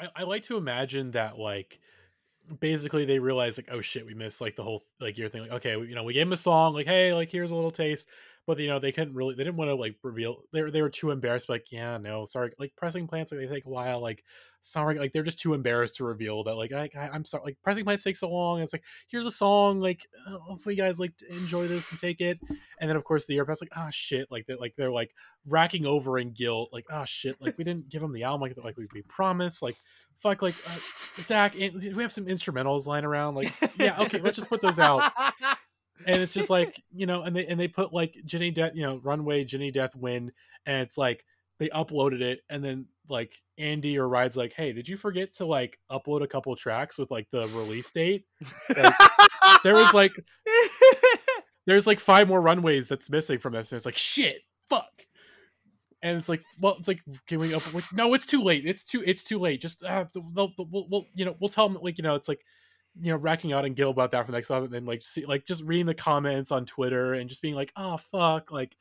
I, I like to imagine that like basically they realize like oh shit we missed like the whole like your thing like okay you know we gave him a song like hey like here's a little taste but you know they couldn't really they didn't want to like reveal they were, they were too embarrassed like yeah no sorry like pressing plants like they take a while like sorry like they're just too embarrassed to reveal that like I, I am sorry like pressing plants take so long it's like here's a song like uh, hopefully you guys like enjoy this and take it and then of course the Europet's like ah oh, shit like they're like they're like racking over in guilt like oh shit like we didn't give them the album like like we, we promised like fuck like uh, Zach we have some instrumentals lying around like yeah okay let's just put those out and it's just like you know and they and they put like Jenny Death you know Runway Jenny Death win and it's like they uploaded it and then like Andy or Ride's like hey did you forget to like upload a couple tracks with like the release date? Like, there was like there's like five more runways that's missing from this and it's like shit fuck. And it's like well it's like can we up no it's too late. It's too it's too late. Just uh, they'll, they'll, we'll, we'll you know we'll tell them like you know it's like you know racking out and Gil about that for the next time and then like see like just reading the comments on Twitter and just being like oh fuck like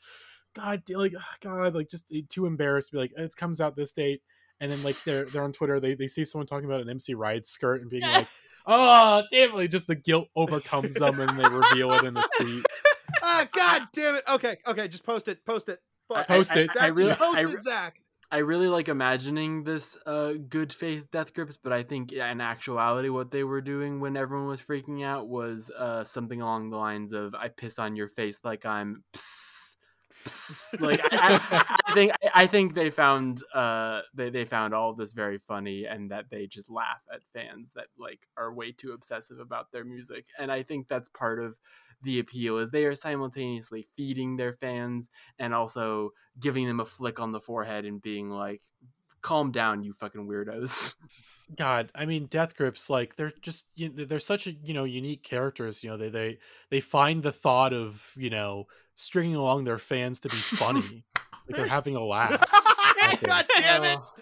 god like oh, god like just eh, too embarrassed to be like it comes out this date and then like they're they're on Twitter they, they see someone talking about an MC Ride skirt and being like oh damn it just the guilt overcomes them and they reveal it in the tweet. Ah god damn it. Okay okay just post it post it. Fuck. post it. Zach, I, really post I, it Zach I really like imagining this uh, good faith death grips, but I think in actuality, what they were doing when everyone was freaking out was uh, something along the lines of "I piss on your face like I'm." Pss, pss. Like I, I, I, think I think they found uh, they they found all of this very funny, and that they just laugh at fans that like are way too obsessive about their music, and I think that's part of the appeal is they are simultaneously feeding their fans and also giving them a flick on the forehead and being like calm down you fucking weirdos. God i mean death grips like they're just you know, they're such a you know unique characters you know they they they find the thought of you know stringing along their fans to be funny. Like they're having a laugh. God damn it. Uh,